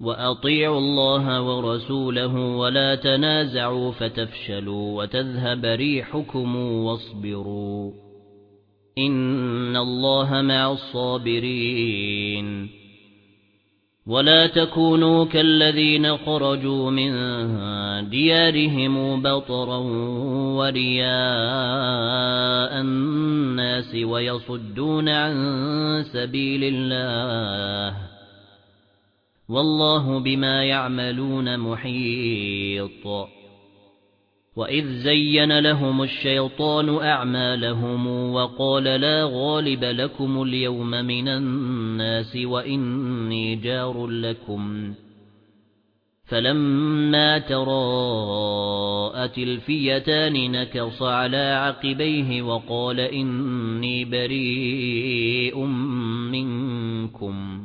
وَأَطِيعُوا اللَّهَ وَرَسُولَهُ وَلَا تَنَازَعُوا فَتَفْشَلُوا وَتَذْهَبَ رِيحُكُمْ وَاصْبِرُوا إِنَّ اللَّهَ مَعَ الصَّابِرِينَ وَلَا تَكُونُوا كَالَّذِينَ خَرَجُوا مِن دِيَارِهِمْ بَطَرًا وَرِيَاءَ النَّاسِ وَيَصُدُّونَ عَن سَبِيلِ اللَّهِ والله بما يعملون محيط. وإذ زين لهم الشيطان أعمالهم وقال لا غالب لكم اليوم من الناس وإني جار لكم. فلما تراءت الفيتان نكص على عقبيه وقال إني بريء منكم.